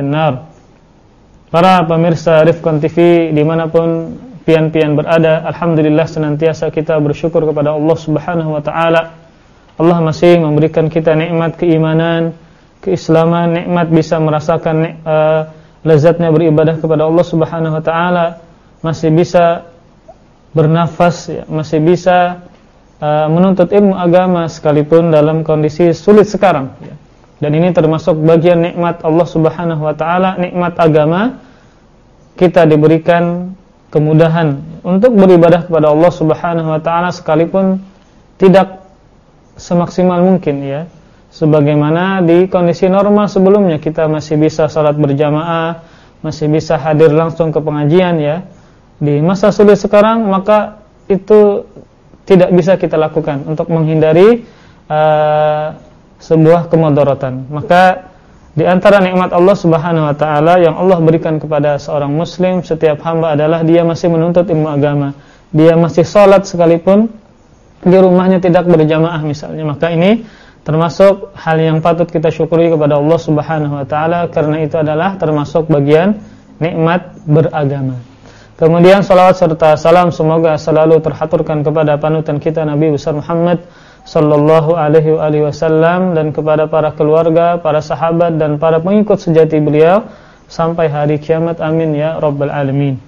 benar. Para pemirsa Rifkon TV di mana pun pian-pian berada, Alhamdulillah senantiasa kita bersyukur kepada Allah Subhanahu Wa Taala. Allah masih memberikan kita nikmat keimanan, keislaman, nikmat bisa merasakan uh, lezatnya beribadah kepada Allah Subhanahu Wa Taala, masih bisa bernafas, ya, masih bisa uh, menuntut ilmu agama sekalipun dalam kondisi sulit sekarang. Ya. Dan ini termasuk bagian nikmat Allah Subhanahu wa taala, nikmat agama. Kita diberikan kemudahan untuk beribadah kepada Allah Subhanahu wa taala sekalipun tidak semaksimal mungkin ya. Sebagaimana di kondisi normal sebelumnya kita masih bisa salat berjamaah, masih bisa hadir langsung ke pengajian ya. Di masa sulit sekarang maka itu tidak bisa kita lakukan untuk menghindari uh, sebuah kemudaratan. Maka di antara nikmat Allah Subhanahu wa taala yang Allah berikan kepada seorang muslim setiap hamba adalah dia masih menuntut ilmu agama. Dia masih salat sekalipun di rumahnya tidak berjamaah misalnya. Maka ini termasuk hal yang patut kita syukuri kepada Allah Subhanahu wa taala karena itu adalah termasuk bagian nikmat beragama. Kemudian salawat serta salam semoga selalu terhaturkan kepada panutan kita Nabi besar Muhammad sallallahu alaihi wasallam dan kepada para keluarga, para sahabat dan para pengikut sejati beliau sampai hari kiamat. Amin ya rabbal alamin.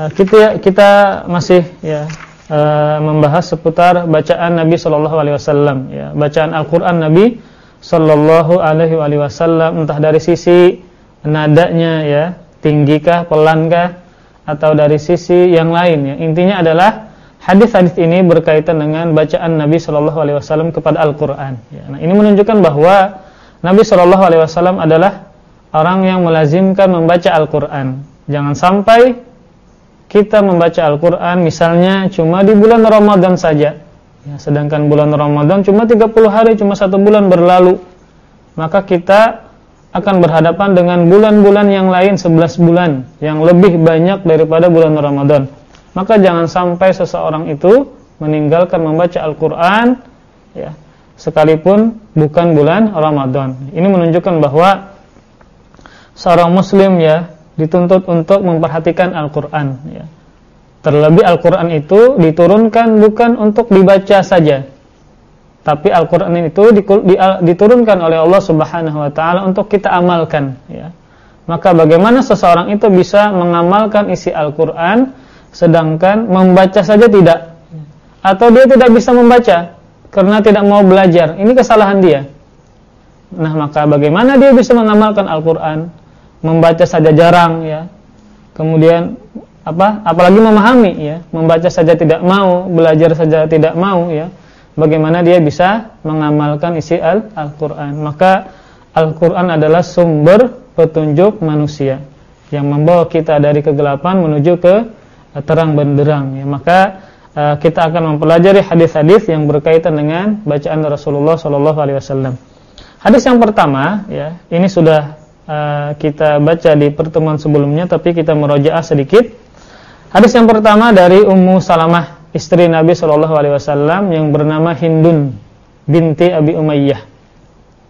Nah, kita kita masih ya uh, membahas seputar bacaan Nabi sallallahu alaihi wasallam ya, bacaan Al-Qur'an Nabi sallallahu alaihi wasallam entah dari sisi nadanya ya, tinggikah, pelankah atau dari sisi yang lain ya. Intinya adalah Hadis-hadis ini berkaitan dengan bacaan Nabi Shallallahu Alaihi Wasallam kepada Al-Quran. Ya, nah, ini menunjukkan bahwa Nabi Shallallahu Alaihi Wasallam adalah orang yang melazimkan membaca Al-Quran. Jangan sampai kita membaca Al-Quran misalnya cuma di bulan Ramadan saja. Ya, sedangkan bulan Ramadan cuma 30 hari, cuma satu bulan berlalu. Maka kita akan berhadapan dengan bulan-bulan yang lain 11 bulan yang lebih banyak daripada bulan Ramadan maka jangan sampai seseorang itu meninggalkan membaca Al-Qur'an ya, sekalipun bukan bulan Ramadan. Ini menunjukkan bahwa seorang muslim ya dituntut untuk memperhatikan Al-Qur'an ya. Terlebih Al-Qur'an itu diturunkan bukan untuk dibaca saja. Tapi Al-Qur'an itu diturunkan oleh Allah Subhanahu wa taala untuk kita amalkan ya. Maka bagaimana seseorang itu bisa mengamalkan isi Al-Qur'an sedangkan membaca saja tidak. Atau dia tidak bisa membaca karena tidak mau belajar. Ini kesalahan dia. Nah maka bagaimana dia bisa mengamalkan Al-Quran? Membaca saja jarang ya. Kemudian apa? Apalagi memahami ya. Membaca saja tidak mau belajar saja tidak mau ya. Bagaimana dia bisa mengamalkan isi Al-Quran? Maka Al-Quran adalah sumber petunjuk manusia yang membawa kita dari kegelapan menuju ke terang benderang ya maka uh, kita akan mempelajari hadis-hadis yang berkaitan dengan bacaan Rasulullah sallallahu alaihi wasallam. Hadis yang pertama ya, ini sudah uh, kita baca di pertemuan sebelumnya tapi kita merojaah sedikit. Hadis yang pertama dari Ummu Salamah, istri Nabi sallallahu alaihi wasallam yang bernama Hindun binti Abi Umayyah.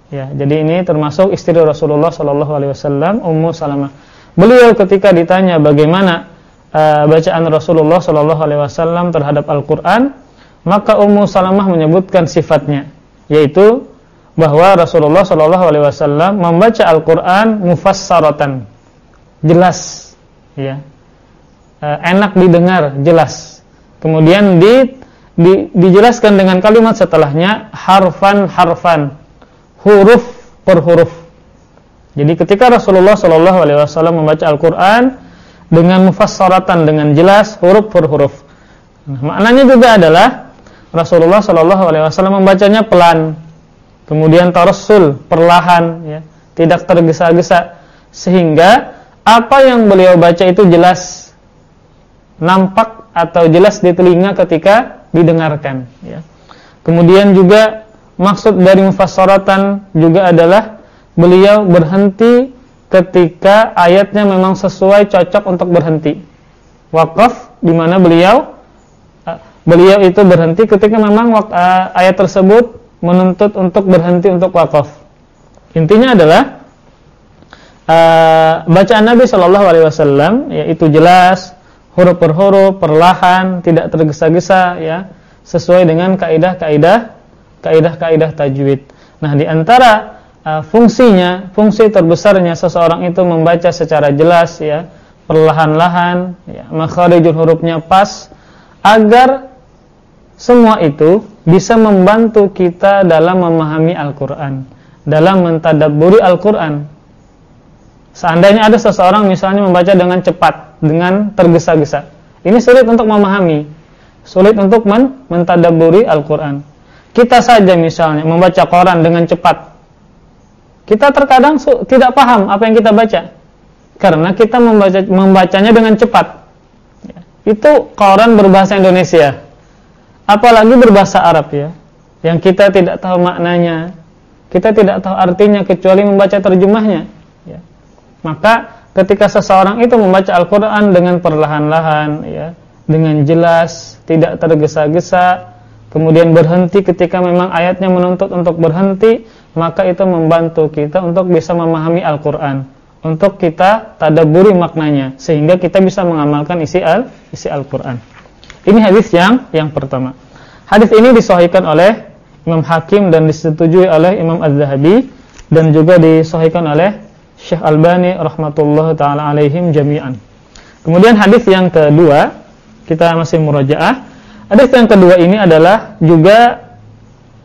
Ya, jadi ini termasuk istri Rasulullah sallallahu alaihi wasallam Ummu Salamah. Beliau ketika ditanya bagaimana uh, bacaan Rasulullah Shallallahu Alaihi Wasallam terhadap Al-Quran, maka Ummu Salamah menyebutkan sifatnya, yaitu bahwa Rasulullah Shallallahu Alaihi Wasallam membaca Al-Quran mufassaratan, jelas, ya, uh, enak didengar, jelas. Kemudian di, di, dijelaskan dengan kalimat setelahnya harfan harfan, huruf per huruf. Jadi ketika Rasulullah Shallallahu Alaihi Wasallam membaca Al-Quran dengan mufassaratan dengan jelas huruf per huruf. Nah, maknanya juga adalah Rasulullah Shallallahu alaihi wasallam membacanya pelan. Kemudian tarassul perlahan ya, tidak tergesa-gesa sehingga apa yang beliau baca itu jelas nampak atau jelas di telinga ketika didengarkan ya. Kemudian juga maksud dari mufassaratan juga adalah beliau berhenti ketika ayatnya memang sesuai cocok untuk berhenti. Wakaf di mana beliau eh, beliau itu berhenti ketika memang eh, ayat tersebut menuntut untuk berhenti untuk wakaf. Intinya adalah uh, bacaan Nabi Shallallahu Alaihi Wasallam yaitu jelas huruf per huruf perlahan tidak tergesa-gesa ya sesuai dengan kaidah-kaidah kaidah-kaidah tajwid. Nah, di antara uh, fungsinya, fungsi terbesarnya seseorang itu membaca secara jelas ya, perlahan-lahan ya, makharijul hurufnya pas agar semua itu bisa membantu kita dalam memahami Al-Qur'an, dalam mentadabburi Al-Qur'an. Seandainya ada seseorang misalnya membaca dengan cepat, dengan tergesa-gesa. Ini sulit untuk memahami, sulit untuk men mentadabburi Al-Qur'an. Kita saja misalnya membaca koran dengan cepat. Kita terkadang tidak paham apa yang kita baca. Karena kita membaca membacanya dengan cepat. Ya. Itu koran berbahasa Indonesia. Apalagi berbahasa Arab ya. Yang kita tidak tahu maknanya. Kita tidak tahu artinya kecuali membaca terjemahnya. Ya. Maka ketika seseorang itu membaca Al-Quran dengan perlahan-lahan, ya, dengan jelas, tidak tergesa-gesa, kemudian berhenti ketika memang ayatnya menuntut untuk berhenti, maka itu membantu kita untuk bisa memahami Al-Qur'an, untuk kita tadabburi maknanya sehingga kita bisa mengamalkan isi al isi Al-Qur'an. Ini hadis yang yang pertama. Hadis ini disahihkan oleh Imam Hakim dan disetujui oleh Imam Az-Zahabi dan juga disahihkan oleh Syekh Albani rahmatullah taala alaihim jami'an. Kemudian hadis yang kedua, kita masih murajaah Hadis yang kedua ini adalah juga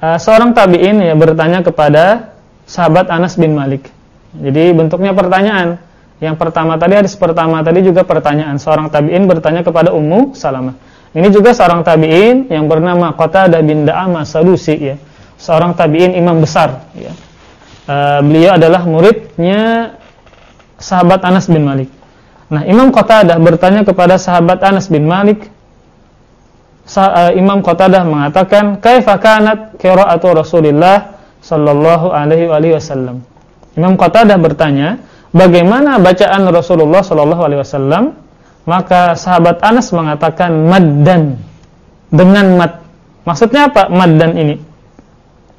uh, seorang tabi'in ya bertanya kepada sahabat Anas bin Malik. Jadi bentuknya pertanyaan. Yang pertama tadi hadis pertama tadi juga pertanyaan. Seorang tabi'in bertanya kepada Ummu Salamah. Ini juga seorang tabi'in yang bernama Qatadah bin Da'amah Sadusi ya. Seorang tabi'in imam besar ya. Uh, beliau adalah muridnya sahabat Anas bin Malik. Nah, Imam Qatadah bertanya kepada sahabat Anas bin Malik, Imam Qatadah mengatakan kaifa kanat qiraatu Rasulillah sallallahu alaihi wasallam. Imam Qatadah bertanya, bagaimana bacaan Rasulullah sallallahu alaihi wasallam? Maka sahabat Anas mengatakan maddan dengan mad. Maksudnya apa maddan ini?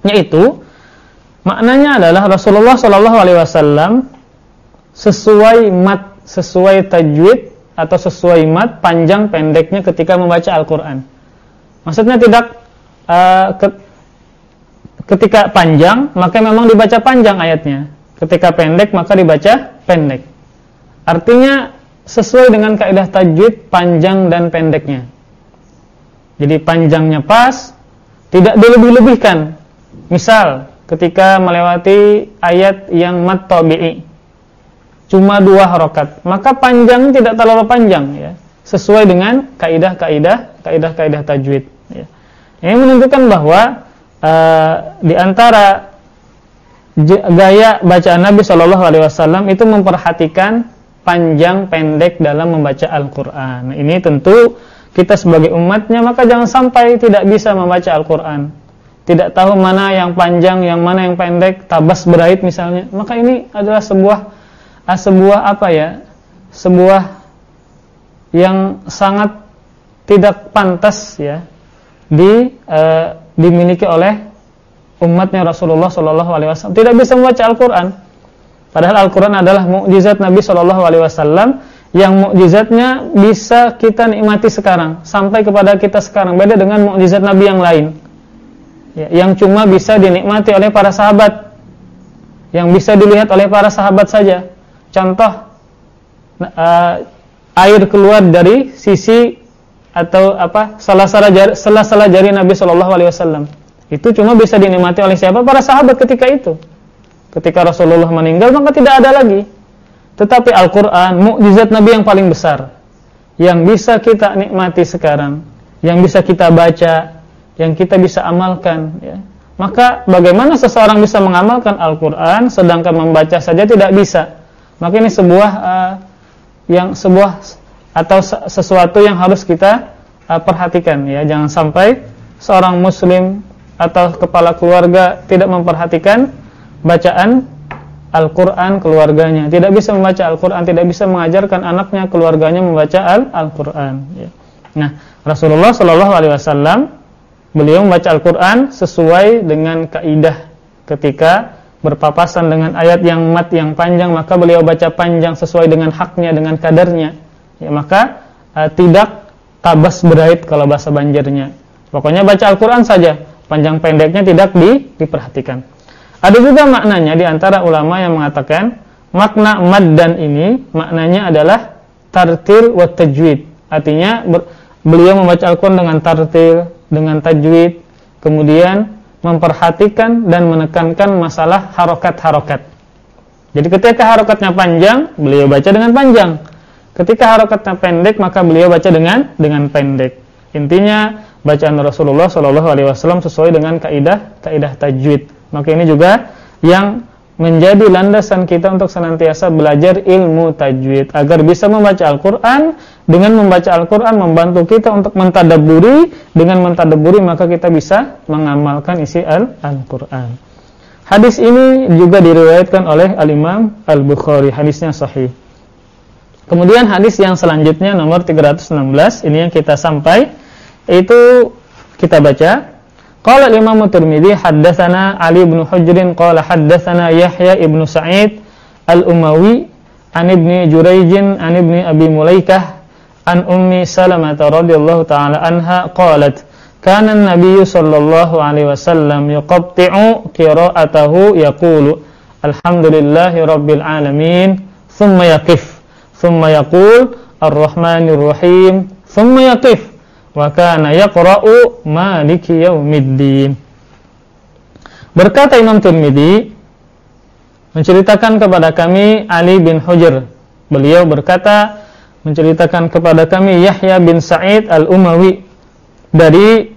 Yaitu maknanya adalah Rasulullah sallallahu alaihi wasallam sesuai mad, sesuai tajwid atau sesuai mad panjang pendeknya ketika membaca Al-Qur'an. Maksudnya tidak uh, ke, ketika panjang maka memang dibaca panjang ayatnya. Ketika pendek maka dibaca pendek. Artinya sesuai dengan kaidah tajwid panjang dan pendeknya. Jadi panjangnya pas, tidak dilebih-lebihkan. Misal ketika melewati ayat yang mat tabi'i cuma dua harokat, maka panjang tidak terlalu panjang ya, sesuai dengan kaidah-kaidah kaidah-kaidah tajwid. Ya. Ini menunjukkan bahwa uh, di antara gaya bacaan Nabi Shallallahu Alaihi Wasallam itu memperhatikan panjang pendek dalam membaca Al-Quran. Ini tentu kita sebagai umatnya maka jangan sampai tidak bisa membaca Al-Quran. Tidak tahu mana yang panjang, yang mana yang pendek, tabas berait misalnya. Maka ini adalah sebuah uh, sebuah apa ya? Sebuah yang sangat tidak pantas ya di uh, dimiliki oleh umatnya Rasulullah Shallallahu Alaihi Wasallam tidak bisa membaca Al-Quran. Padahal Al-Quran adalah mukjizat Nabi Shallallahu Alaihi Wasallam yang mukjizatnya bisa kita nikmati sekarang sampai kepada kita sekarang. Beda dengan mukjizat Nabi yang lain, ya, yang cuma bisa dinikmati oleh para sahabat, yang bisa dilihat oleh para sahabat saja. Contoh uh, air keluar dari sisi atau apa salah-salah jari, salah-salah jari Nabi Shallallahu Alaihi Wasallam. Itu cuma bisa dinikmati oleh siapa? Para sahabat ketika itu. Ketika Rasulullah meninggal maka tidak ada lagi. Tetapi Al-Quran mukjizat Nabi yang paling besar yang bisa kita nikmati sekarang yang bisa kita baca yang kita bisa amalkan ya. maka bagaimana seseorang bisa mengamalkan Al-Quran sedangkan membaca saja tidak bisa? Maka ini sebuah uh, yang sebuah atau sesuatu yang harus kita uh, perhatikan ya. Jangan sampai seorang muslim atau kepala keluarga tidak memperhatikan bacaan Al-Qur'an keluarganya. Tidak bisa membaca Al-Qur'an tidak bisa mengajarkan anaknya keluarganya membaca Al-Qur'an ya. nah Rasulullah Shallallahu alaihi wasallam beliau membaca Al-Qur'an sesuai dengan kaidah ketika berpapasan dengan ayat yang mat yang panjang maka beliau baca panjang sesuai dengan haknya dengan kadarnya ya maka uh, tidak tabas berait kalau bahasa Banjarnya pokoknya baca Al-Qur'an saja panjang pendeknya tidak di, diperhatikan ada juga maknanya di antara ulama yang mengatakan makna mad dan ini maknanya adalah tartil wa tajwid artinya ber, beliau membaca Al-Qur'an dengan tartil dengan tajwid kemudian memperhatikan dan menekankan masalah harokat-harokat. Jadi ketika harokatnya panjang, beliau baca dengan panjang. Ketika harokatnya pendek, maka beliau baca dengan dengan pendek. Intinya bacaan Rasulullah Shallallahu Alaihi Wasallam sesuai dengan kaidah kaidah tajwid. Maka ini juga yang menjadi landasan kita untuk senantiasa belajar ilmu tajwid agar bisa membaca Al-Qur'an dengan membaca Al-Qur'an membantu kita untuk mentadabburi dengan mentadabburi maka kita bisa mengamalkan isi Al-Qur'an. Hadis ini juga diriwayatkan oleh Al-Imam Al-Bukhari, hadisnya sahih. Kemudian hadis yang selanjutnya nomor 316 ini yang kita sampai itu kita baca. Qala Imam Tirmizi haddatsana Ali bin Hujr qala haddatsana Yahya ibn Sa'id Al-Umawi an ibni Jurayj an ibni Abi Mulaikah an Ummi Salamah radhiyallahu ta'ala anha qalat kana an-nabiy sallallahu alaihi wasallam yuqatti'u qira'atahu yaqulu alhamdulillahi rabbil alamin thumma yaqif thumma yaqul ar-rahmanir rahim thumma yaqif wa kana yaqra'u maliki yaumiddin. Berkata Imam Tirmidzi menceritakan kepada kami Ali bin Hujr. Beliau berkata menceritakan kepada kami Yahya bin Sa'id Al-Umawi dari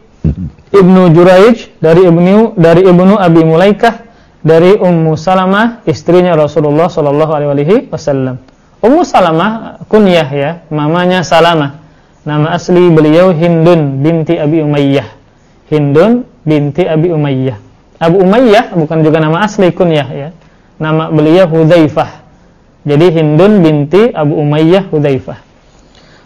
Ibnu Juraij dari Ibnu dari Ibnu Abi Mulaikah dari Ummu Salamah istrinya Rasulullah sallallahu alaihi wasallam Ummu Salamah kunyah ya mamanya Salamah Nama asli beliau Hindun binti Abi Umayyah. Hindun binti Abi Umayyah. Abu Umayyah bukan juga nama asli kunyah ya. Nama beliau Hudzaifah. Jadi Hindun binti Abu Umayyah Hudzaifah.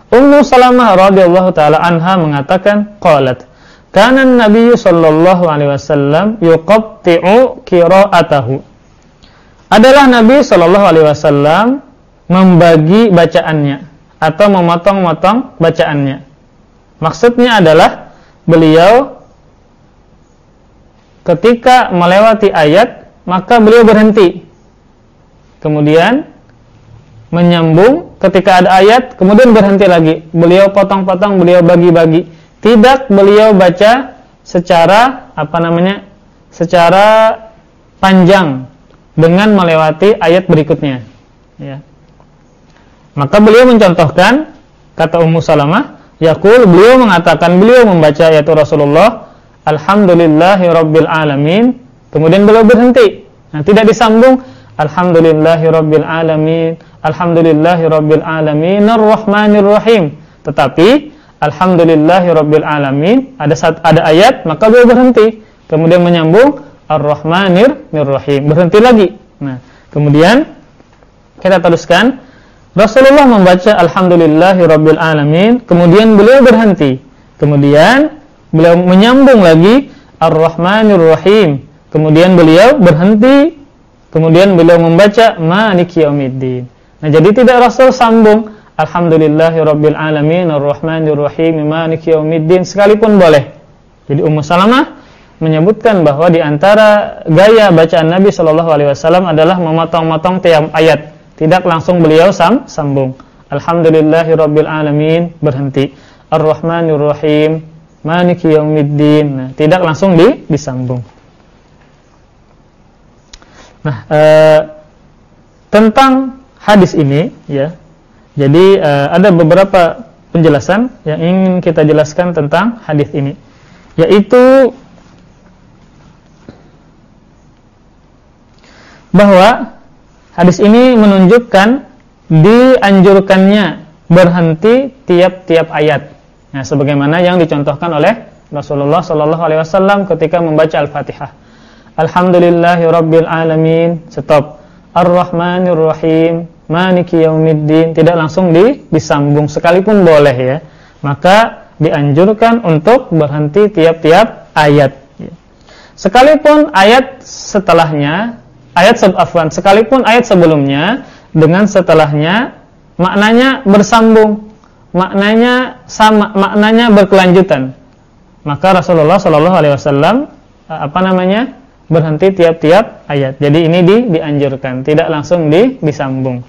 Ummu Salamah radhiyallahu taala anha mengatakan qalat Kana Nabi sallallahu alaihi wasallam yuqatti'u qira'atahu. Adalah Nabi sallallahu alaihi wasallam membagi bacaannya atau memotong-motong bacaannya. Maksudnya adalah beliau ketika melewati ayat maka beliau berhenti. Kemudian menyambung ketika ada ayat kemudian berhenti lagi. Beliau potong-potong, beliau bagi-bagi. Tidak beliau baca secara apa namanya? secara panjang dengan melewati ayat berikutnya. Ya. Maka beliau mencontohkan kata Ummu Salamah, yaqul beliau mengatakan beliau membaca ayat Rasulullah, alhamdulillahi rabbil alamin, kemudian beliau berhenti. Nah, tidak disambung alhamdulillahi rabbil alamin, alhamdulillahi rabbil alamin arrahmanir rahim. Tetapi alhamdulillahi rabbil alamin ada saat ada ayat maka beliau berhenti, kemudian menyambung arrahmanir rahim, berhenti lagi. Nah, kemudian kita teruskan Rasulullah membaca Alhamdulillahi Rabbil Alamin Kemudian beliau berhenti. Kemudian beliau menyambung lagi Ar-Rahmanir Rahim. Kemudian beliau berhenti. Kemudian beliau membaca Maliki Yaumiddin. Nah jadi tidak Rasul sambung Alhamdulillahi Rabbil Alamin Ar-Rahmanir Rahim Maliki Yaumiddin Sekalipun boleh. Jadi Ummu Salamah menyebutkan bahwa di antara gaya bacaan Nabi Shallallahu Alaihi Wasallam adalah memotong-motong tiap ayat tidak langsung beliau sam sambung. Alhamdulillahirabbil alamin berhenti. Ar-Rahmanir Maliki Yaumiddin. Nah, tidak langsung di disambung. Nah, e, tentang hadis ini ya. Jadi e, ada beberapa penjelasan yang ingin kita jelaskan tentang hadis ini. Yaitu bahwa Hadis ini menunjukkan dianjurkannya berhenti tiap-tiap ayat. Nah, sebagaimana yang dicontohkan oleh Rasulullah Shallallahu alaihi wasallam ketika membaca Al-Fatihah. Alhamdulillahirabbil alamin. Stop. Ar-Rahmanir Rahim. Maliki yaumiddin. Tidak langsung di, disambung sekalipun boleh ya. Maka dianjurkan untuk berhenti tiap-tiap ayat. Sekalipun ayat setelahnya ayat afwan sekalipun ayat sebelumnya dengan setelahnya maknanya bersambung, maknanya sama, maknanya berkelanjutan. Maka Rasulullah Shallallahu alaihi wasallam apa namanya? berhenti tiap-tiap ayat. Jadi ini di, dianjurkan, tidak langsung di, disambung.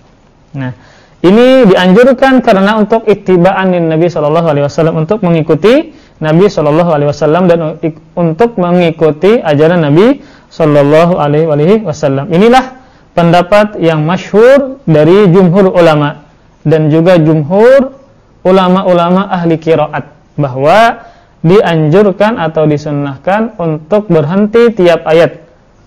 Nah, ini dianjurkan karena untuk ittiba'an Nabi Shallallahu alaihi wasallam untuk mengikuti Nabi Shallallahu alaihi wasallam dan untuk mengikuti ajaran Nabi Shallallahu alaihi wasallam. Inilah pendapat yang masyhur dari jumhur ulama dan juga jumhur ulama-ulama ahli qiraat bahwa dianjurkan atau disunnahkan untuk berhenti tiap ayat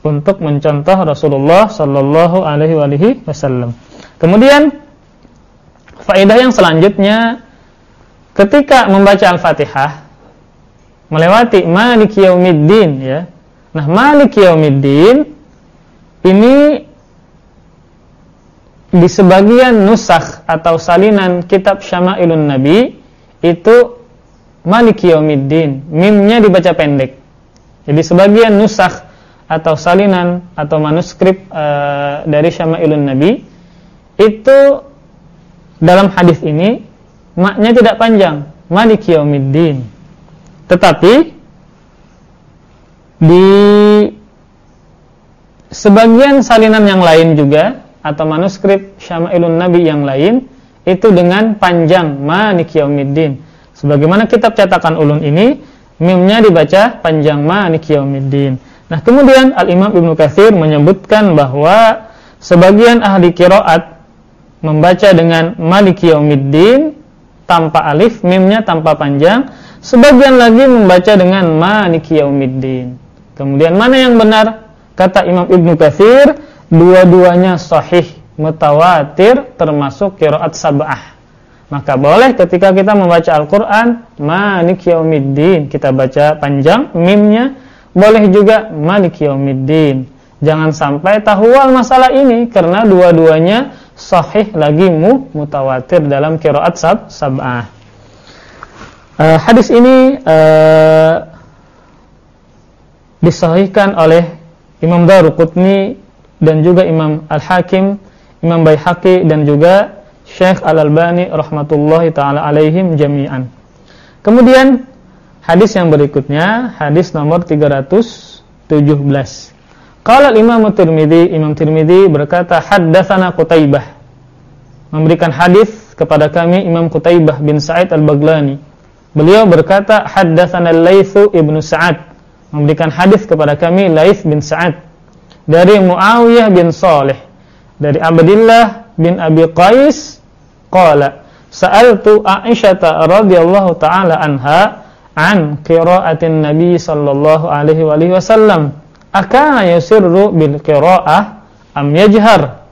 untuk mencontoh Rasulullah Shallallahu Alaihi Wasallam. Kemudian faedah yang selanjutnya ketika membaca Al-Fatihah melewati Malik Yaumiddin ya. Nah, Malik Yaumiddin ini di sebagian nusakh atau salinan kitab Syama'ilun Nabi itu Maliki Yaumiddin. Mimnya dibaca pendek. Jadi sebagian nusakh atau salinan atau manuskrip uh, dari Syama'ilun Nabi itu dalam hadis ini maknya tidak panjang, Maliki Yaumiddin. Tetapi di sebagian salinan yang lain juga atau manuskrip Syama'ilun Nabi yang lain itu dengan panjang Maliki Yaumiddin. Sebagaimana kitab cetakan ulun ini, mimnya dibaca panjang Malik Yaumiddin. Nah, kemudian Al-Imam Ibnu Katsir menyebutkan bahwa sebagian ahli qiraat membaca dengan Malik Yaumiddin tanpa alif, mimnya tanpa panjang, sebagian lagi membaca dengan Malik Yaumiddin. Kemudian mana yang benar? Kata Imam Ibnu Katsir, dua-duanya sahih, mutawatir termasuk qiraat sab'ah. Maka boleh ketika kita membaca Al-Quran Malik Yaumiddin Kita baca panjang mimnya Boleh juga Malik Yaumiddin Jangan sampai tahual masalah ini Karena dua-duanya sahih lagi mu, mutawatir dalam kiraat sab, sab'ah uh, Hadis ini uh, Disahihkan oleh Imam Daruqutni Dan juga Imam Al-Hakim Imam Bayhaqi dan juga Syekh Al-Albani rahmatullahi taala alaihim jami'an. Kemudian hadis yang berikutnya, hadis nomor 317. Qala Imam Tirmizi, Imam Tirmizi berkata haddatsana Qutaibah. Memberikan hadis kepada kami Imam Qutaibah bin Sa'id Al-Baglani. Beliau berkata haddatsana Laitsu ibnu Sa'ad. Memberikan hadis kepada kami Laits bin Sa'ad. Dari Muawiyah bin Saleh. Dari Abdullah bin Abi Qais qala sa'altu Aisyah radhiyallahu taala anha an qira'atin Nabi sallallahu alaihi wa alihi wasallam. Akana yusirru bil qira'ah am yajhar?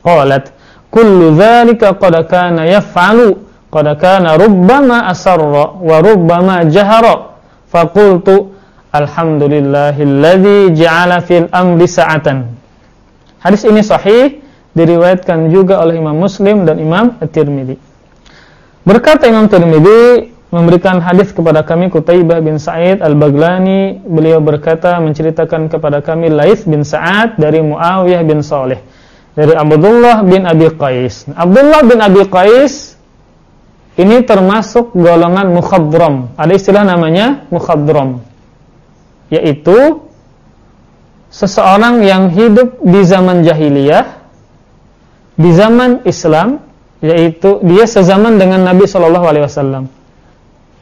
Qalat kullu dhalika qad kana yaf'alu qad kana rubbama asarra wa rubbama jahara. Faqultu alhamdulillahilladzi ja'ala fil amri sa'atan hadis ini sahih diriwayatkan juga oleh Imam Muslim dan Imam At-Tirmidzi. Berkata Imam Tirmidzi memberikan hadis kepada kami Qutaibah bin Sa'id Al-Baglani, beliau berkata menceritakan kepada kami Laits bin Sa'ad dari Muawiyah bin Saleh dari Abdullah bin Abi Qais. Abdullah bin Abi Qais ini termasuk golongan mukhadram. Ada istilah namanya mukhadram. Yaitu seseorang yang hidup di zaman jahiliyah di zaman Islam yaitu dia sezaman dengan Nabi Shallallahu Alaihi Wasallam,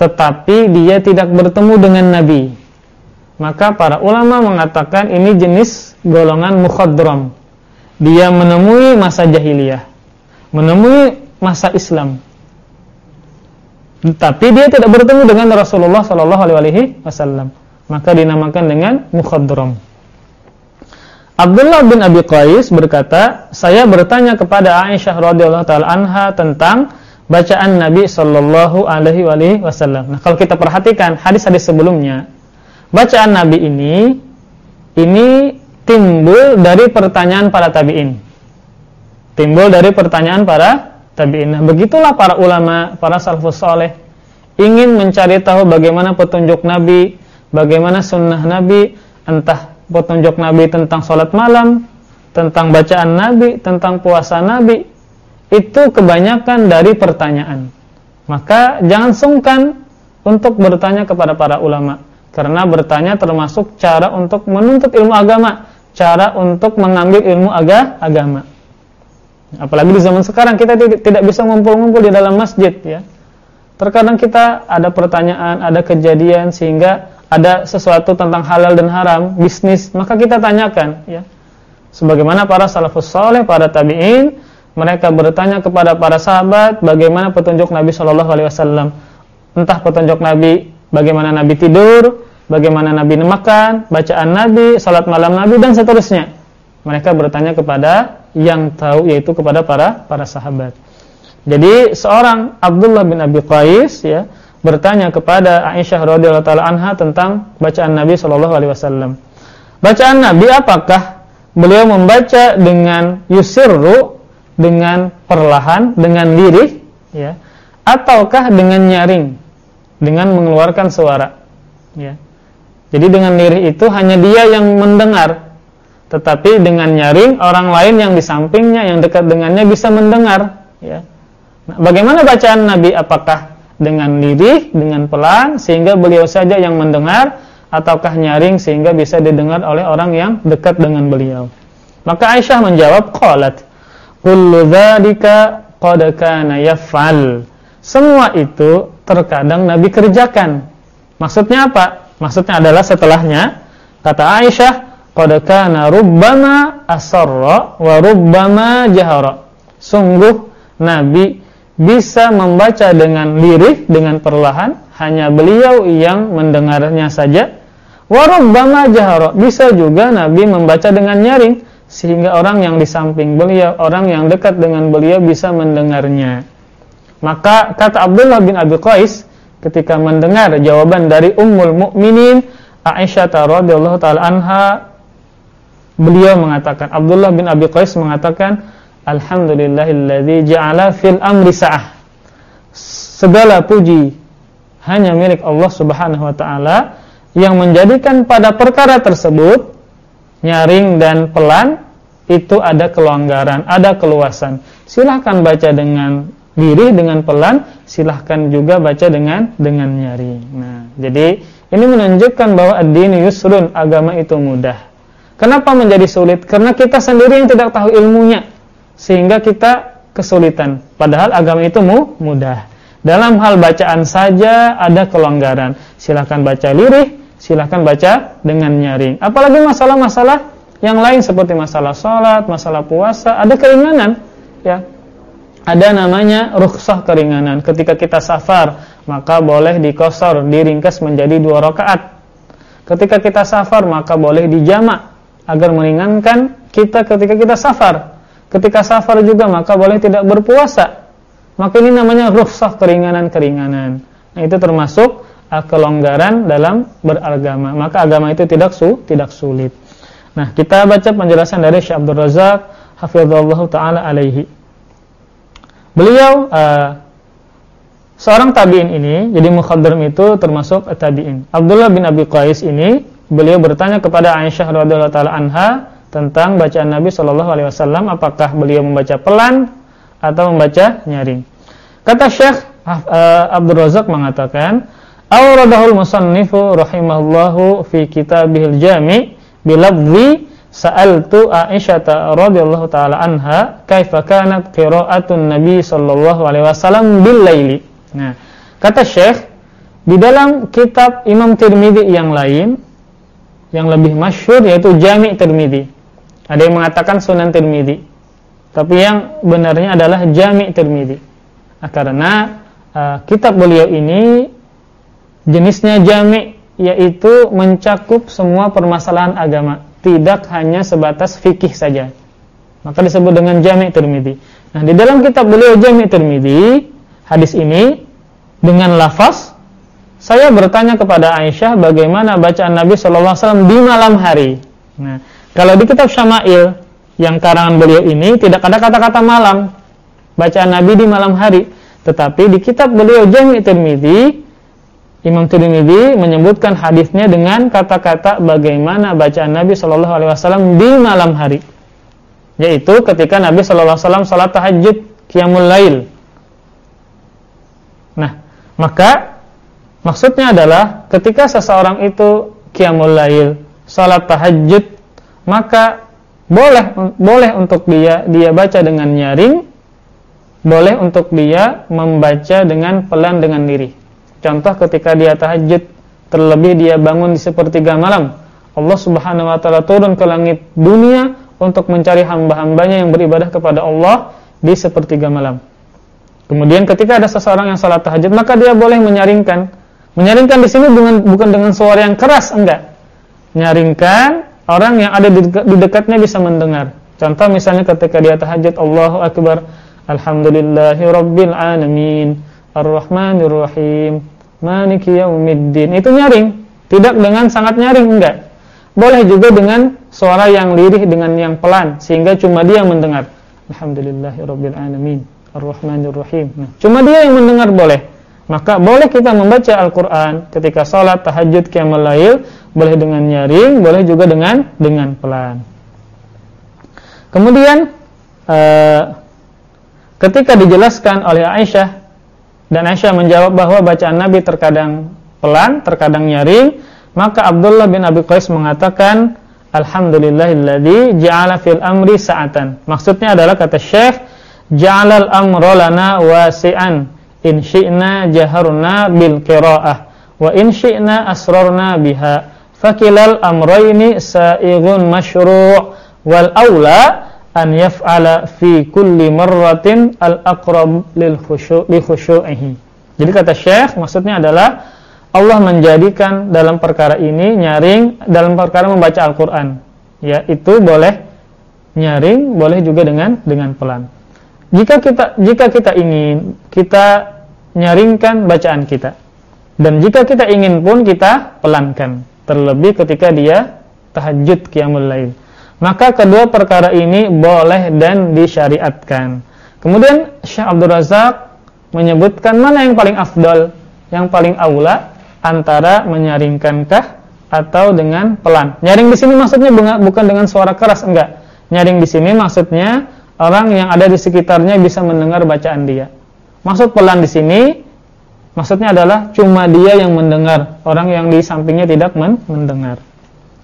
tetapi dia tidak bertemu dengan Nabi. Maka para ulama mengatakan ini jenis golongan mukhadram. Dia menemui masa jahiliyah, menemui masa Islam, tetapi dia tidak bertemu dengan Rasulullah Shallallahu Alaihi Wasallam. Maka dinamakan dengan mukhadram. Abdullah bin Abi Qais berkata, saya bertanya kepada Aisyah radhiyallahu taala anha tentang bacaan Nabi sallallahu alaihi wasallam. Nah, kalau kita perhatikan hadis-hadis sebelumnya, bacaan Nabi ini ini timbul dari pertanyaan para tabi'in. Timbul dari pertanyaan para tabi'in. Nah, begitulah para ulama, para salafus saleh ingin mencari tahu bagaimana petunjuk Nabi, bagaimana sunnah Nabi, entah petunjuk Nabi tentang sholat malam, tentang bacaan Nabi, tentang puasa Nabi, itu kebanyakan dari pertanyaan. Maka jangan sungkan untuk bertanya kepada para ulama. Karena bertanya termasuk cara untuk menuntut ilmu agama, cara untuk mengambil ilmu aga, agama. Apalagi di zaman sekarang kita tidak bisa ngumpul-ngumpul di dalam masjid ya. Terkadang kita ada pertanyaan, ada kejadian sehingga ada sesuatu tentang halal dan haram, bisnis, maka kita tanyakan ya. Sebagaimana para salafus saleh, para tabi'in, mereka bertanya kepada para sahabat bagaimana petunjuk Nabi Shallallahu alaihi wasallam. Entah petunjuk Nabi bagaimana Nabi tidur, bagaimana Nabi makan, bacaan Nabi, salat malam Nabi dan seterusnya. Mereka bertanya kepada yang tahu yaitu kepada para para sahabat. Jadi seorang Abdullah bin Abi Qais ya bertanya kepada Aisyah radhiyallahu taala anha tentang bacaan Nabi Shallallahu alaihi wasallam. Bacaan Nabi apakah beliau membaca dengan yusirru dengan perlahan, dengan lirih ya, ataukah dengan nyaring dengan mengeluarkan suara ya. Jadi dengan lirih itu hanya dia yang mendengar tetapi dengan nyaring orang lain yang di sampingnya yang dekat dengannya bisa mendengar ya. Nah, bagaimana bacaan Nabi apakah dengan lirih dengan pelan sehingga beliau saja yang mendengar ataukah nyaring sehingga bisa didengar oleh orang yang dekat dengan beliau. Maka Aisyah menjawab qalat kullu dzalika qad kana yaf'al. Semua itu terkadang Nabi kerjakan. Maksudnya apa? Maksudnya adalah setelahnya. Kata Aisyah qad rubbama asarra wa rubbama jahara. Sungguh Nabi bisa membaca dengan lirih, dengan perlahan, hanya beliau yang mendengarnya saja. Wa rubbama jahara. Bisa juga Nabi membaca dengan nyaring sehingga orang yang di samping beliau, orang yang dekat dengan beliau bisa mendengarnya. Maka kata Abdullah bin Abi Qais ketika mendengar jawaban dari Ummul Mukminin Aisyah radhiyallahu taala anha beliau mengatakan Abdullah bin Abi Qais mengatakan alhamdulillahilladzi ja'ala fil amri sa'ah segala puji hanya milik Allah Subhanahu wa taala yang menjadikan pada perkara tersebut nyaring dan pelan itu ada kelonggaran, ada keluasan. Silahkan baca dengan diri dengan pelan, silahkan juga baca dengan dengan nyaring. Nah, jadi ini menunjukkan bahwa ad-din yusrun, agama itu mudah. Kenapa menjadi sulit? Karena kita sendiri yang tidak tahu ilmunya sehingga kita kesulitan. Padahal agama itu mudah. Dalam hal bacaan saja ada kelonggaran. Silahkan baca lirih, silahkan baca dengan nyaring. Apalagi masalah-masalah yang lain seperti masalah sholat, masalah puasa, ada keringanan. Ya, ada namanya rukhsah keringanan. Ketika kita safar, maka boleh dikosor, diringkas menjadi dua rakaat. Ketika kita safar, maka boleh dijamak agar meringankan kita ketika kita safar. Ketika safar juga maka boleh tidak berpuasa. Maka ini namanya rukhsah keringanan-keringanan. Nah, itu termasuk uh, kelonggaran dalam beragama. Maka agama itu tidak su tidak sulit. Nah, kita baca penjelasan dari Syekh Abdul Razak hafizallahu taala alaihi. Beliau uh, seorang tabi'in ini, jadi mukhadram itu termasuk tabi'in. Abdullah bin Abi Qais ini beliau bertanya kepada Aisyah radhiyallahu taala anha tentang bacaan Nabi Shallallahu alaihi wasallam apakah beliau membaca pelan atau membaca nyaring. Kata Syekh uh, Abdul Razak mengatakan, "Awradahul musannifu rahimahullahu fi kitabihil jami' bilafzi sa'altu Aisyah radhiyallahu taala anha kaifa kanat qira'atun Nabi sallallahu alaihi wasallam bil laili." Nah, kata Syekh di dalam kitab Imam Tirmidzi yang lain yang lebih masyhur yaitu Jami' Tirmidzi. Ada yang mengatakan Sunan Tirmidzi. Tapi yang benarnya adalah Jami' Tirmidzi. Nah, karena uh, kitab beliau ini jenisnya jami' yaitu mencakup semua permasalahan agama, tidak hanya sebatas fikih saja. Maka disebut dengan Jami' Tirmidzi. Nah, di dalam kitab beliau Jami' Tirmidzi, hadis ini dengan lafaz saya bertanya kepada Aisyah bagaimana bacaan Nabi Shallallahu Alaihi Wasallam di malam hari. Nah, kalau di kitab Syama'il yang karangan beliau ini tidak ada kata-kata malam, bacaan Nabi di malam hari. Tetapi di kitab beliau Jami' Tirmidzi, Imam Tirmidzi menyebutkan hadisnya dengan kata-kata bagaimana bacaan Nabi Shallallahu Alaihi Wasallam di malam hari. yaitu ketika Nabi sallallahu alaihi wasallam salat tahajud qiyamul lail. Nah, maka maksudnya adalah ketika seseorang itu qiyamul lail, salat tahajud, maka boleh boleh untuk dia dia baca dengan nyaring, boleh untuk dia membaca dengan pelan dengan diri. Contoh ketika dia tahajud, terlebih dia bangun di sepertiga malam, Allah Subhanahu wa taala turun ke langit dunia untuk mencari hamba-hambanya yang beribadah kepada Allah di sepertiga malam. Kemudian ketika ada seseorang yang salat tahajud, maka dia boleh menyaringkan. Menyaringkan di sini bukan dengan suara yang keras, enggak. Nyaringkan orang yang ada di, dekatnya bisa mendengar. Contoh misalnya ketika dia tahajud, Allahu akbar, alhamdulillahirabbil alamin, arrahmanir rahim, maliki yaumiddin. Itu nyaring, tidak dengan sangat nyaring, enggak. Boleh juga dengan suara yang lirih dengan yang pelan sehingga cuma dia yang mendengar. Alhamdulillahirabbil alamin, arrahmanir rahim. Nah, cuma dia yang mendengar boleh. Maka boleh kita membaca Al-Qur'an ketika salat tahajud qiyamul lail, boleh dengan nyaring, boleh juga dengan dengan pelan. Kemudian uh, ketika dijelaskan oleh Aisyah dan Aisyah menjawab bahwa bacaan Nabi terkadang pelan, terkadang nyaring, maka Abdullah bin Abi Qais mengatakan, Alhamdulillahilladzi ja'ala fil amri sa'atan. Maksudnya adalah kata Syekh, ja'alal amra lana wasi'an. In syi'na jaharna bil qira'ah wa in syi'na asrarna biha. Fakilal amrayni sa'ighun masyru' wal aula an yaf'ala fi kulli marratin al aqrab lil khusyu' li khusyu'ihi. Jadi kata Syekh maksudnya adalah Allah menjadikan dalam perkara ini nyaring dalam perkara membaca Al-Qur'an. Ya, itu boleh nyaring, boleh juga dengan dengan pelan. Jika kita jika kita ingin kita nyaringkan bacaan kita. Dan jika kita ingin pun kita pelankan, terlebih ketika dia tahajud qiyamul lail. Maka kedua perkara ini boleh dan disyariatkan. Kemudian Syekh Abdul Razak menyebutkan mana yang paling afdal, yang paling aula antara menyaringkankah atau dengan pelan. Nyaring di sini maksudnya bukan dengan suara keras, enggak. Nyaring di sini maksudnya orang yang ada di sekitarnya bisa mendengar bacaan dia. Maksud pelan di sini maksudnya adalah cuma dia yang mendengar, orang yang di sampingnya tidak men mendengar.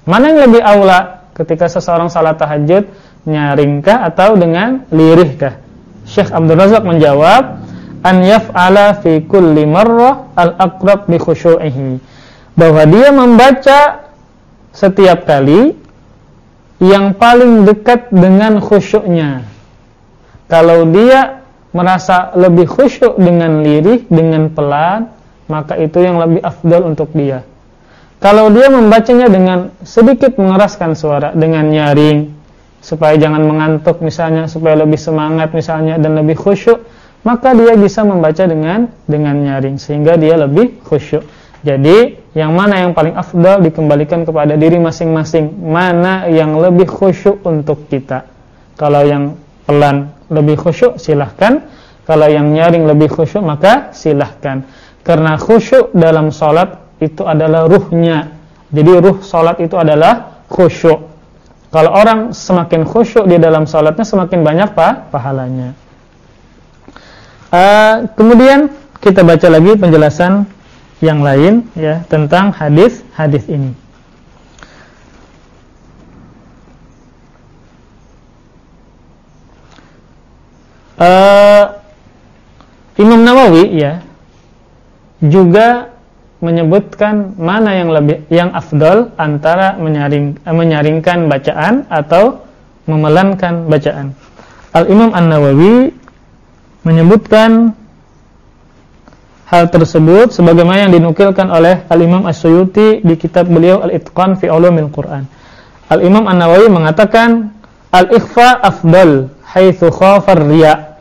Mana yang lebih aula ketika seseorang salat tahajud, nyaringkah atau dengan lirihkah? Syekh Abdul Razak menjawab, an yaf'ala fi kulli marrah al-aqrab bi khusyu'ihi. Bahwa dia membaca setiap kali yang paling dekat dengan khusyuknya. Kalau dia merasa lebih khusyuk dengan lirih, dengan pelan, maka itu yang lebih afdal untuk dia. Kalau dia membacanya dengan sedikit mengeraskan suara, dengan nyaring, supaya jangan mengantuk misalnya, supaya lebih semangat misalnya, dan lebih khusyuk, maka dia bisa membaca dengan dengan nyaring sehingga dia lebih khusyuk. Jadi, yang mana yang paling afdal dikembalikan kepada diri masing-masing. Mana yang lebih khusyuk untuk kita. Kalau yang pelan lebih khusyuk, silahkan. Kalau yang nyaring lebih khusyuk, maka silahkan. Karena khusyuk dalam sholat itu adalah ruhnya. Jadi ruh sholat itu adalah khusyuk. Kalau orang semakin khusyuk di dalam sholatnya, semakin banyak pak pahalanya. Uh, kemudian kita baca lagi penjelasan yang lain ya tentang hadis-hadis ini. Uh, Imam Nawawi ya juga menyebutkan mana yang lebih yang afdol antara menyaring, menyaringkan bacaan atau memelankan bacaan. Al Imam An Nawawi menyebutkan hal tersebut sebagaimana yang dinukilkan oleh Al-Imam As-Suyuti di kitab beliau Al-Itqan fi Ulumil Quran. Al-Imam An-Nawawi mengatakan al-ikhfa afdal haitsu khafa riya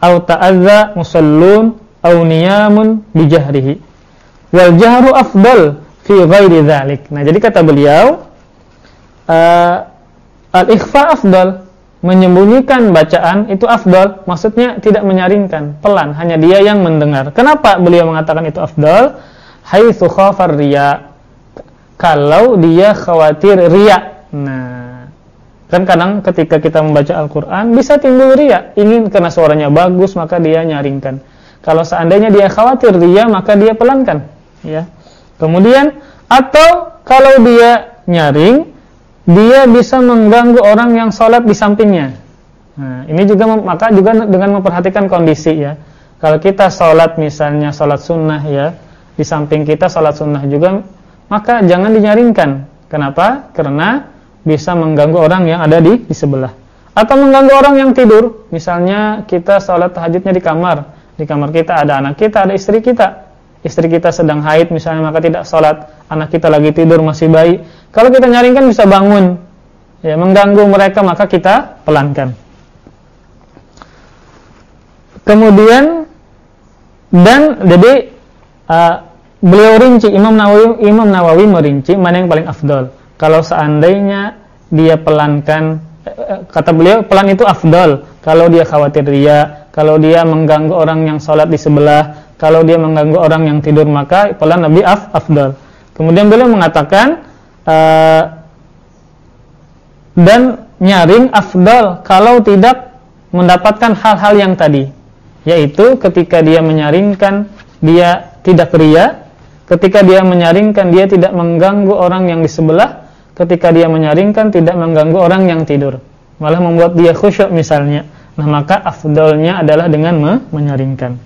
aw ta'adza musallun aw niyamun bijahrihi wal jahru afdal fi ghairi dzalik. Nah, jadi kata beliau uh, al-ikhfa afdal menyembunyikan bacaan itu afdal, maksudnya tidak menyaringkan, pelan, hanya dia yang mendengar. Kenapa beliau mengatakan itu afdal? Haitsu khafar riya. Kalau dia khawatir riya. Nah, Kan kadang ketika kita membaca Al-Quran bisa timbul ria, ingin karena suaranya bagus maka dia nyaringkan. Kalau seandainya dia khawatir ria maka dia pelankan, ya. Kemudian atau kalau dia nyaring, dia bisa mengganggu orang yang sholat di sampingnya. Nah, ini juga maka juga dengan memperhatikan kondisi ya. Kalau kita sholat misalnya sholat sunnah ya, di samping kita sholat sunnah juga, maka jangan dinyaringkan. Kenapa? Karena bisa mengganggu orang yang ada di, di sebelah. Atau mengganggu orang yang tidur. Misalnya kita sholat tahajudnya di kamar. Di kamar kita ada anak kita ada istri kita. Istri kita sedang haid misalnya maka tidak sholat. Anak kita lagi tidur masih bayi. Kalau kita nyaringkan bisa bangun. Ya mengganggu mereka maka kita pelankan. Kemudian dan jadi uh, beliau rinci. Imam Nawawi Imam Nawawi merinci mana yang paling afdol kalau seandainya dia pelankan eh, kata beliau pelan itu afdal kalau dia khawatir dia kalau dia mengganggu orang yang sholat di sebelah kalau dia mengganggu orang yang tidur maka pelan lebih af afdal kemudian beliau mengatakan uh, dan nyaring afdal kalau tidak mendapatkan hal-hal yang tadi. Yaitu ketika dia menyaringkan dia tidak ria ketika dia menyaringkan dia tidak mengganggu orang yang di sebelah ketika dia menyaringkan tidak mengganggu orang yang tidur. Malah membuat dia khusyuk misalnya. Nah maka afdolnya adalah dengan menyaringkan.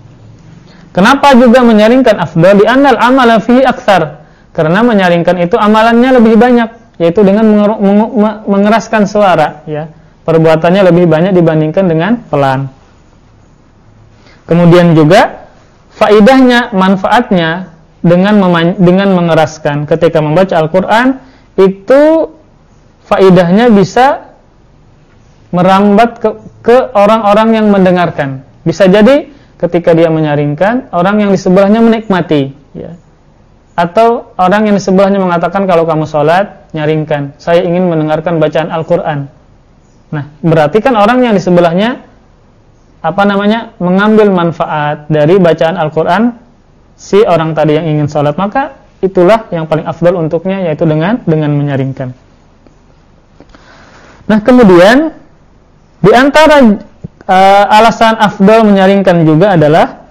Kenapa juga menyaringkan afdol? Di anal fi aksar karena menyaringkan itu amalannya lebih banyak yaitu dengan mengeraskan suara ya. Perbuatannya lebih banyak dibandingkan dengan pelan. Kemudian juga faidahnya manfaatnya dengan dengan mengeraskan. Ketika membaca Al-Qur'an itu faidahnya bisa merambat ke orang-orang yang mendengarkan. Bisa jadi ketika dia menyaringkan, orang yang di sebelahnya menikmati, ya. Atau orang yang di sebelahnya mengatakan kalau kamu sholat, nyaringkan. Saya ingin mendengarkan bacaan Al-Quran. Nah, berarti kan orang yang di sebelahnya apa namanya mengambil manfaat dari bacaan Al-Quran si orang tadi yang ingin sholat maka itulah yang paling afdal untuknya yaitu dengan dengan menyaringkan. Nah, kemudian di antara uh, alasan afdal menyaringkan juga adalah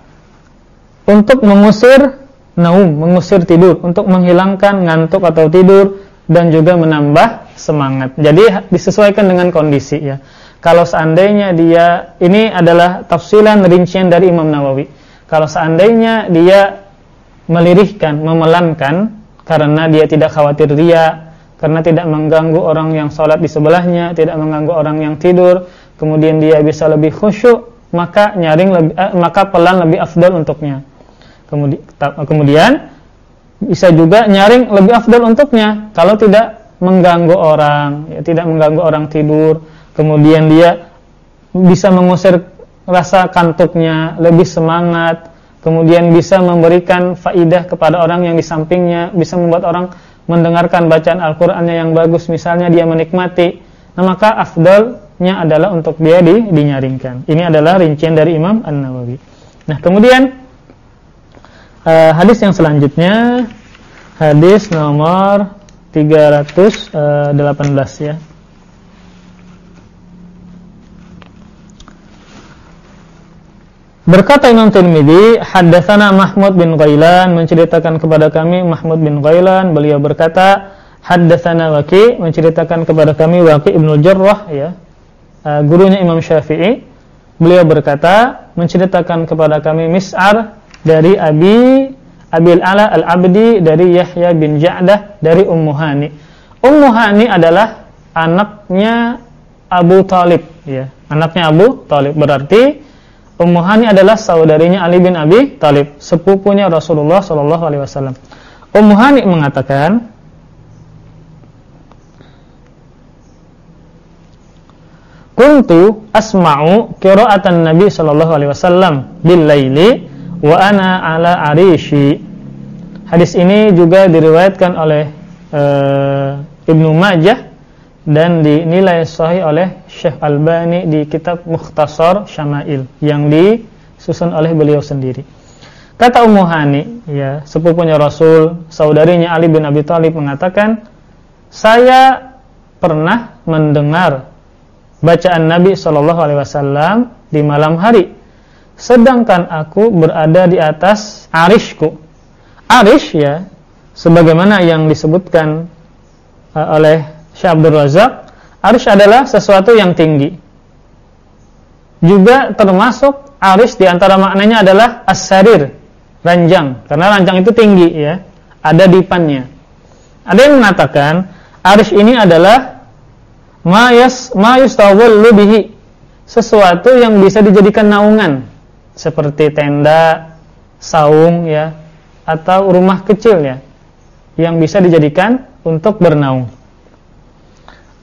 untuk mengusir naum, mengusir tidur, untuk menghilangkan ngantuk atau tidur dan juga menambah semangat. Jadi disesuaikan dengan kondisi ya. Kalau seandainya dia ini adalah tafsilan rincian dari Imam Nawawi. Kalau seandainya dia melirihkan, memelankan karena dia tidak khawatir dia, karena tidak mengganggu orang yang sholat di sebelahnya, tidak mengganggu orang yang tidur, kemudian dia bisa lebih khusyuk, maka nyaring lebih, eh, maka pelan lebih afdal untuknya. Kemudian, kemudian bisa juga nyaring lebih afdal untuknya kalau tidak mengganggu orang, ya, tidak mengganggu orang tidur, kemudian dia bisa mengusir rasa kantuknya, lebih semangat, kemudian bisa memberikan faidah kepada orang yang di sampingnya, bisa membuat orang mendengarkan bacaan Al-Qur'annya yang bagus, misalnya dia menikmati. Nah, maka afdalnya adalah untuk dia di, dinyaringkan. Ini adalah rincian dari Imam An-Nawawi. Nah, kemudian uh, hadis yang selanjutnya hadis nomor 318 eh, ya. Berkata Imam Tirmidzi, haddatsana Mahmud bin Ghailan menceritakan kepada kami Mahmud bin Ghailan, beliau berkata, haddatsana Waqi menceritakan kepada kami Waqi Ibnu Jarrah ya. Uh, gurunya Imam Syafi'i. Beliau berkata, menceritakan kepada kami Mis'ar dari Abi Abil Ala Al-Abdi dari Yahya bin Ja'dah dari Ummu Hani. Ummu Hani adalah anaknya Abu Talib ya. Anaknya Abu Talib berarti Ummu Hani adalah saudarinya Ali bin Abi Talib, sepupunya Rasulullah Shallallahu alaihi wasallam. Ummu Hani mengatakan, Kuntu asma'u qira'atan Nabi sallallahu alaihi wasallam bil laili wa ana ala arishi. Hadis ini juga diriwayatkan oleh uh, Ibnu Majah dan dinilai sahih oleh Syekh Albani di kitab Mukhtasar Syama'il yang disusun oleh beliau sendiri. Kata Ummu Hani, ya, sepupunya Rasul, saudarinya Ali bin Abi Thalib mengatakan, "Saya pernah mendengar bacaan Nabi Shallallahu alaihi wasallam di malam hari sedangkan aku berada di atas arishku. Arish ya sebagaimana yang disebutkan uh, oleh Syekh Abdul Razak, adalah sesuatu yang tinggi. Juga termasuk arish di antara maknanya adalah as-sarir, ranjang, karena ranjang itu tinggi ya, ada dipannya. Ada yang mengatakan arish ini adalah mayas mayus tawallu bihi, sesuatu yang bisa dijadikan naungan seperti tenda, saung ya, atau rumah kecil ya yang bisa dijadikan untuk bernaung.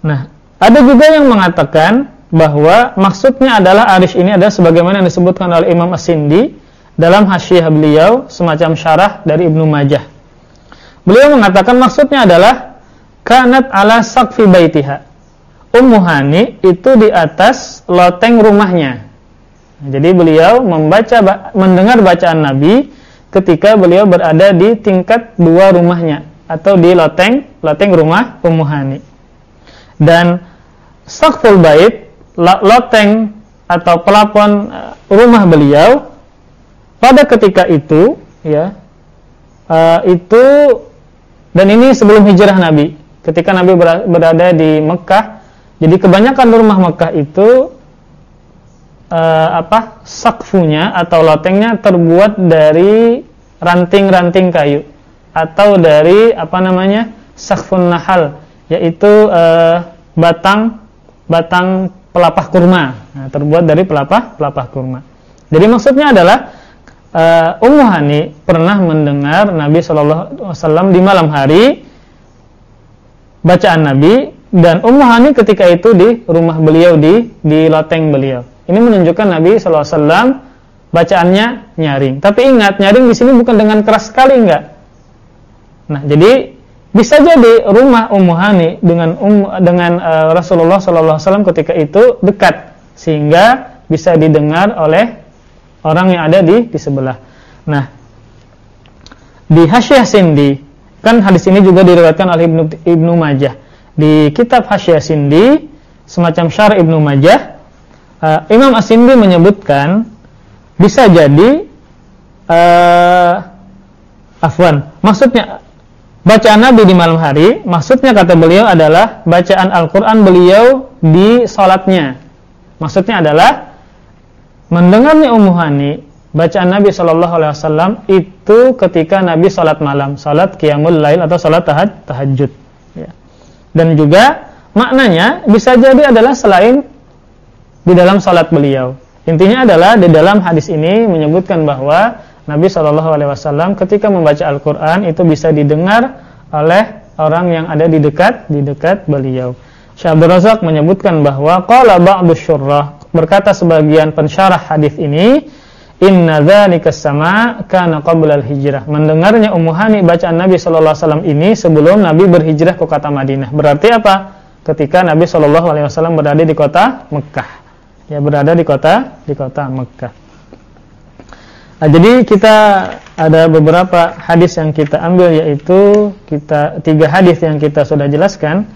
Nah, ada juga yang mengatakan bahwa maksudnya adalah arish ini adalah sebagaimana yang disebutkan oleh Imam As-Sindi dalam hasyiah beliau semacam syarah dari Ibnu Majah. Beliau mengatakan maksudnya adalah kanat ala saqfi baitiha. Ummu Hani itu di atas loteng rumahnya. Jadi beliau membaca mendengar bacaan Nabi ketika beliau berada di tingkat dua rumahnya atau di loteng loteng rumah Ummu Hani. Dan saqful bait loteng atau pelapon eh, rumah beliau pada ketika itu ya uh, itu dan ini sebelum hijrah Nabi ketika Nabi berada di Mekah jadi kebanyakan rumah Mekah itu uh, apa sakfunya atau lotengnya terbuat dari ranting-ranting kayu atau dari apa namanya sakfun nahal yaitu uh, batang batang pelapah kurma. Nah, terbuat dari pelapah pelapah kurma. Jadi maksudnya adalah uh, Ummu Hani pernah mendengar Nabi Wasallam di malam hari bacaan Nabi dan Ummu Hani ketika itu di rumah beliau di di loteng beliau. Ini menunjukkan Nabi Wasallam bacaannya nyaring. Tapi ingat nyaring di sini bukan dengan keras sekali enggak. Nah jadi bisa jadi rumah Ummu Hani dengan um, dengan uh, Rasulullah SAW ketika itu dekat sehingga bisa didengar oleh orang yang ada di di sebelah. Nah, di Hasyiah Sindi kan hadis ini juga diriwayatkan oleh Ibnu Ibnu Majah. Di kitab Hasyiah Sindi semacam Syarah Ibnu Majah uh, Imam As-Sindi menyebutkan bisa jadi uh, afwan, maksudnya Bacaan Nabi di malam hari, maksudnya kata beliau adalah bacaan Al-Quran beliau di sholatnya. Maksudnya adalah mendengarnya Ummu Hani, bacaan Nabi Wasallam itu ketika Nabi sholat malam, sholat qiyamul lail atau sholat tahaj, tahajud. Ya. Dan juga maknanya bisa jadi adalah selain di dalam sholat beliau. Intinya adalah di dalam hadis ini menyebutkan bahwa Nabi Shallallahu Alaihi Wasallam ketika membaca Al-Quran itu bisa didengar oleh orang yang ada di dekat di dekat beliau. Syekh Razak menyebutkan bahwa qala ba'du berkata sebagian pensyarah hadis ini inna dzalika sama kana qabla al-hijrah. Mendengarnya Ummu Hani bacaan Nabi sallallahu alaihi wasallam ini sebelum Nabi berhijrah ke kota Madinah. Berarti apa? Ketika Nabi sallallahu alaihi wasallam berada di kota Mekah. Ya, berada di kota di kota Mekah. Nah, jadi kita ada beberapa hadis yang kita ambil yaitu kita tiga hadis yang kita sudah jelaskan.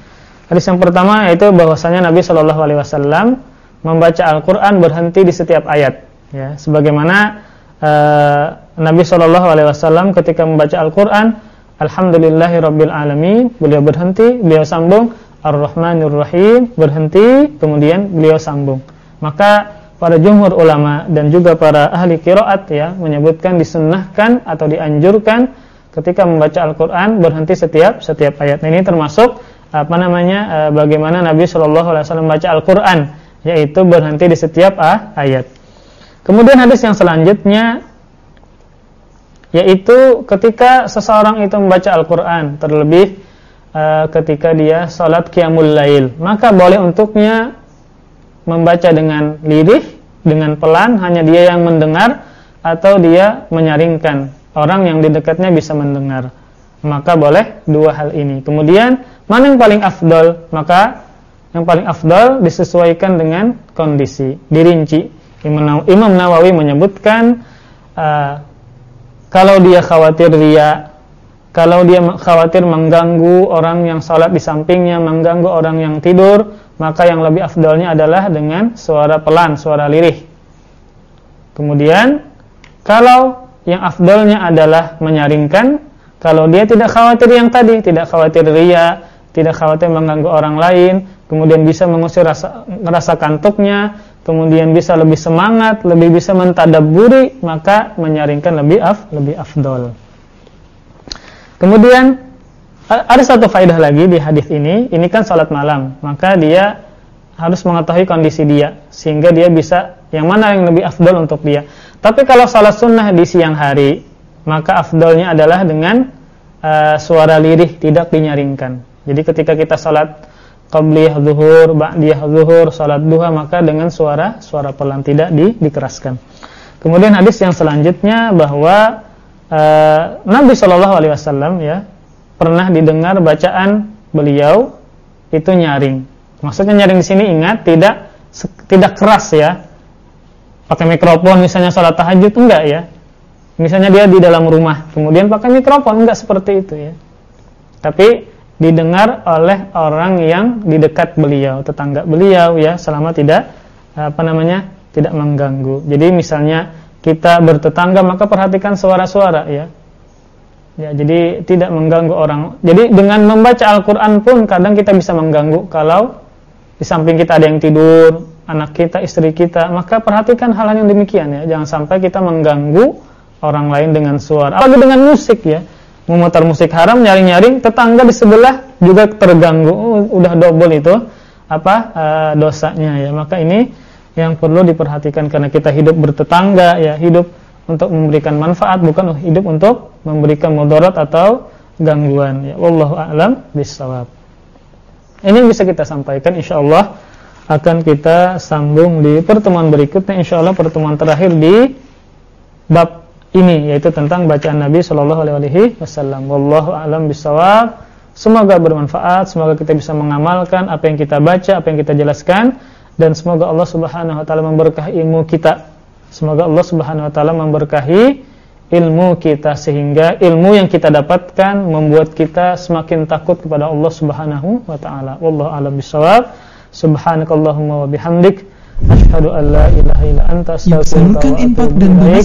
Hadis yang pertama yaitu bahwasanya Nabi Shallallahu alaihi wasallam membaca Al-Qur'an berhenti di setiap ayat ya, sebagaimana uh, Nabi Shallallahu alaihi wasallam ketika membaca Al-Qur'an alhamdulillahirabbil alamin beliau berhenti, beliau sambung Ar-Rahmanir Rahim berhenti, kemudian beliau sambung. Maka para jumhur ulama dan juga para ahli kiroat ya menyebutkan disunnahkan atau dianjurkan ketika membaca Al-Quran berhenti setiap setiap ayat. Ini termasuk apa namanya e, bagaimana Nabi Shallallahu Alaihi Wasallam membaca Al-Quran yaitu berhenti di setiap ah, ayat. Kemudian hadis yang selanjutnya yaitu ketika seseorang itu membaca Al-Quran terlebih uh, ketika dia sholat qiyamul lail maka boleh untuknya membaca dengan lirih, dengan pelan, hanya dia yang mendengar atau dia menyaringkan orang yang di dekatnya bisa mendengar. Maka boleh dua hal ini. Kemudian mana yang paling afdol? Maka yang paling afdol disesuaikan dengan kondisi, dirinci. Imam Nawawi menyebutkan uh, kalau dia khawatir dia kalau dia khawatir mengganggu orang yang sholat di sampingnya, mengganggu orang yang tidur, maka yang lebih afdolnya adalah dengan suara pelan, suara lirih. Kemudian, kalau yang afdolnya adalah menyaringkan, kalau dia tidak khawatir yang tadi, tidak khawatir ria, tidak khawatir mengganggu orang lain, kemudian bisa mengusir rasa, rasa kantuknya, kemudian bisa lebih semangat, lebih bisa mentadaburi, maka menyaringkan lebih af, lebih afdol. Kemudian ada satu faedah lagi di hadis ini, ini kan salat malam, maka dia harus mengetahui kondisi dia sehingga dia bisa yang mana yang lebih afdol untuk dia. Tapi kalau salat sunnah di siang hari, maka afdolnya adalah dengan uh, suara lirih tidak dinyaringkan. Jadi ketika kita salat qabliyah zuhur, ba'diyah zuhur, salat duha maka dengan suara suara pelan tidak di, dikeraskan. Kemudian hadis yang selanjutnya bahwa uh, Nabi Shallallahu alaihi wasallam ya pernah didengar bacaan beliau itu nyaring. Maksudnya nyaring di sini ingat tidak tidak keras ya. Pakai mikrofon misalnya sholat tahajud enggak ya. Misalnya dia di dalam rumah, kemudian pakai mikrofon enggak seperti itu ya. Tapi didengar oleh orang yang di dekat beliau, tetangga beliau ya, selama tidak apa namanya? tidak mengganggu. Jadi misalnya kita bertetangga maka perhatikan suara-suara ya Ya, jadi tidak mengganggu orang. Jadi dengan membaca Al-Qur'an pun kadang kita bisa mengganggu kalau di samping kita ada yang tidur, anak kita, istri kita, maka perhatikan hal-hal yang demikian ya. Jangan sampai kita mengganggu orang lain dengan suara. Apalagi dengan musik ya. Memutar musik haram, nyaring-nyaring, tetangga di sebelah juga terganggu. Oh, udah double itu apa uh, dosanya ya. Maka ini yang perlu diperhatikan karena kita hidup bertetangga ya, hidup untuk memberikan manfaat bukan hidup untuk memberikan mudarat atau gangguan. Ya wallahu a'lam bissawab. Ini bisa kita sampaikan insyaallah akan kita sambung di pertemuan berikutnya insyaallah pertemuan terakhir di bab ini yaitu tentang bacaan Nabi Shallallahu alaihi wasallam. Wallahu a'lam bissawab. Semoga bermanfaat semoga kita bisa mengamalkan apa yang kita baca apa yang kita jelaskan dan semoga Allah Subhanahu wa taala memberkahi ilmu kita Semoga Allah Subhanahu wa taala memberkahi ilmu kita sehingga ilmu yang kita dapatkan membuat kita semakin takut kepada Allah Subhanahu wa taala. Wallahu a'lam bishawab. Subhanakallahumma wa bihamdik asyhadu an la ilaha illa anta astaghfiruka wa atubu ilaik.